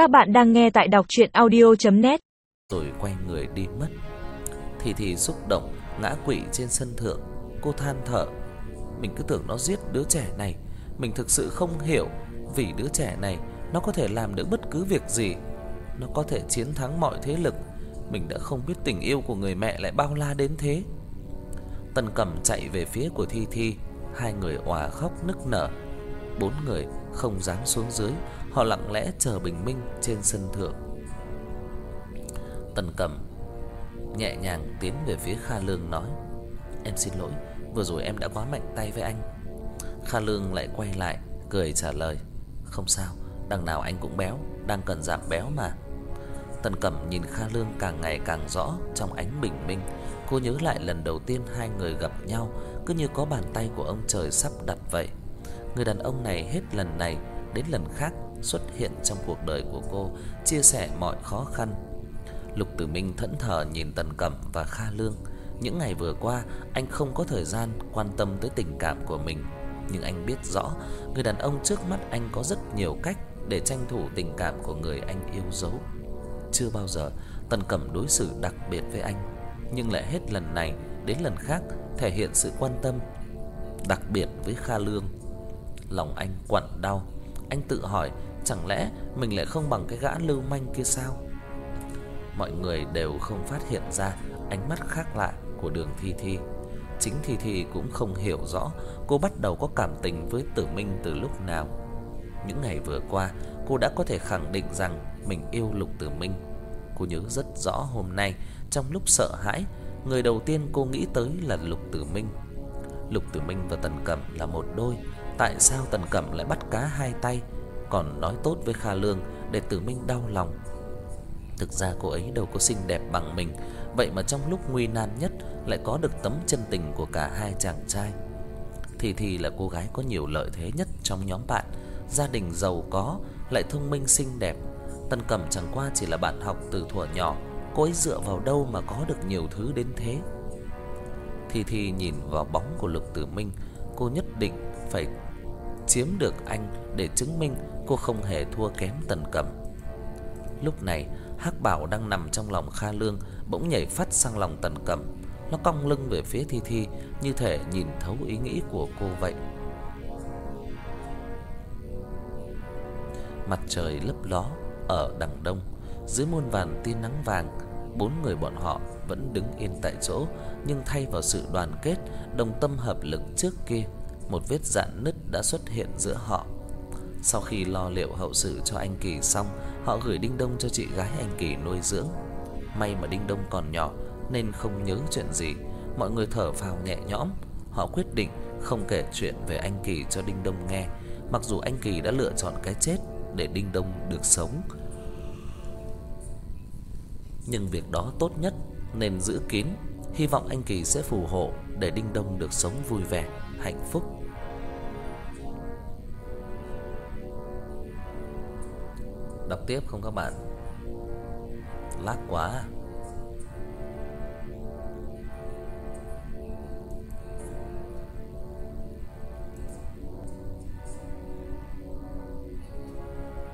Các bạn đang nghe tại đọc audio net Rồi quay người đi mất. Thì thì xúc động ngã quỵ trên sân thượng, cô than thở, mình cứ tưởng nó giết đứa trẻ này, mình thực sự không hiểu vì đứa trẻ này nó có thể làm được bất cứ việc gì, nó có thể chiến thắng mọi thế lực, mình đã không biết tình yêu của người mẹ lại bao la đến thế. Tần Cẩm chạy về phía của Thi Thi, hai người òa khóc nức nở. Bốn người không dám xuống dưới, họ lặng lẽ chờ bình minh trên sân thượng. Tần Cẩm nhẹ nhàng tiến về phía Kha Lương nói: "Em xin lỗi, vừa rồi em đã quá mạnh tay với anh." Kha Lương lại quay lại, cười trả lời: "Không sao, đằng nào anh cũng béo, đang cần giảm béo mà." Tần Cẩm nhìn Kha Lương càng ngày càng rõ trong ánh bình minh, cô nhớ lại lần đầu tiên hai người gặp nhau, cứ như có bàn tay của ông trời sắp đặt vậy. Người đàn ông này hết lần này đến lần khác xuất hiện trong cuộc đời của cô, chia sẻ mọi khó khăn. Lục Tử Minh thẫn thờ nhìn Tần Cẩm và Kha Lương. Những ngày vừa qua, anh không có thời gian quan tâm tới tình cảm của mình, nhưng anh biết rõ, người đàn ông trước mắt anh có rất nhiều cách để tranh thủ tình cảm của người anh yêu dấu. Chưa bao giờ Tần Cẩm đối xử đặc biệt với anh, nhưng lại hết lần này đến lần khác thể hiện sự quan tâm đặc biệt với Kha Lương. Lòng anh quặn đau, anh tự hỏi chẳng lẽ mình lại không bằng cái gã lưu manh kia sao? Mọi người đều không phát hiện ra ánh mắt khác lạ của Đường Thi Thi. Chính Thi Thi cũng không hiểu rõ cô bắt đầu có cảm tình với Tử Minh từ lúc nào. Những ngày vừa qua, cô đã có thể khẳng định rằng mình yêu Lục Tử Minh. Cô nhớ rất rõ hôm nay, trong lúc sợ hãi, người đầu tiên cô nghĩ tới là Lục Tử Minh. Lục Tử Minh và Tần Cẩm là một đôi, tại sao Tần Cẩm lại bắt cá hai tay, còn nói tốt với Kha Lương để Tử Minh đau lòng? Thực ra cô ấy đâu có xinh đẹp bằng mình, vậy mà trong lúc nguy nan nhất lại có được tấm chân tình của cả hai chàng trai. Thì thì là cô gái có nhiều lợi thế nhất trong nhóm bạn, gia đình giàu có, lại thông minh xinh đẹp. Tần Cẩm chẳng qua chỉ là bạn học từ thuở nhỏ, cô ấy dựa vào đâu mà có được nhiều thứ đến thế? Thì thì nhìn vào bóng của Lục Tử Minh, cô nhất định phải chiếm được anh để chứng minh cô không hề thua kém Tần Cẩm. Lúc này, Hắc Bảo đang nằm trong lòng Kha Lương bỗng nhảy phát sang lòng Tần Cẩm. Nó cong lưng về phía Thi Thi, như thể nhìn thấu ý nghĩ của cô vậy. Mặt trời lấp ló ở đằng đông, dưới muôn vàn tia nắng vàng, bốn người bọn họ vẫn đứng yên tại chỗ, nhưng thay vào sự đoàn kết, đồng tâm hợp lực trước kia, một vết rạn nứt đã xuất hiện giữa họ. Sau khi lo liệu hậu sự cho anh Kỳ xong, họ gửi Đinh Đông cho chị gái anh Kỳ nuôi dưỡng. May mà Đinh Đông còn nhỏ nên không nhớ chuyện gì, mọi người thở phào nhẹ nhõm. Họ quyết định không kể chuyện về anh Kỳ cho Đinh Đông nghe, mặc dù anh Kỳ đã lựa chọn cái chết để Đinh Đông được sống. Nhưng việc đó tốt nhất nên giữ kín, hy vọng anh Kỳ sẽ phù hộ để Đinh Đông được sống vui vẻ, hạnh phúc. Đọc tiếp không các bạn? Lát quá.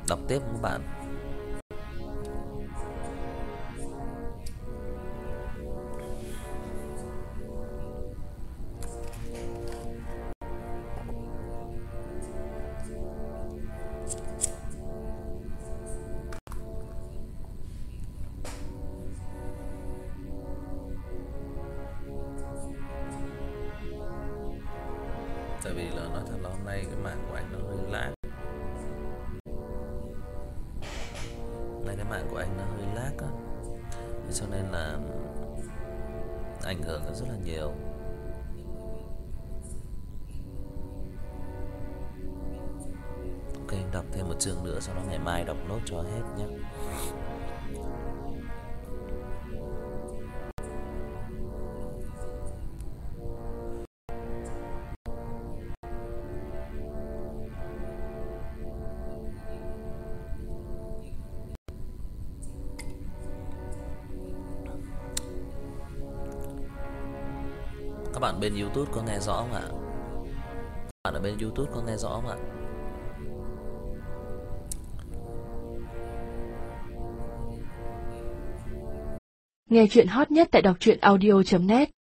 Đọc tiếp các bạn. Vì là nói thật là hôm nay cái mạng của anh nó hơi lag. Nay cái mạng của anh nó hơi lag á. Cho nên là ảnh hưởng rất là nhiều. Ok, đọc thêm một chương nữa sau đó ngày mai đọc nốt cho hết nhé. Các bạn bên YouTube có nghe rõ không ạ? Các bạn ở bên YouTube có nghe rõ không ạ? Nghe chuyện hot nhất tại đọc truyện audio net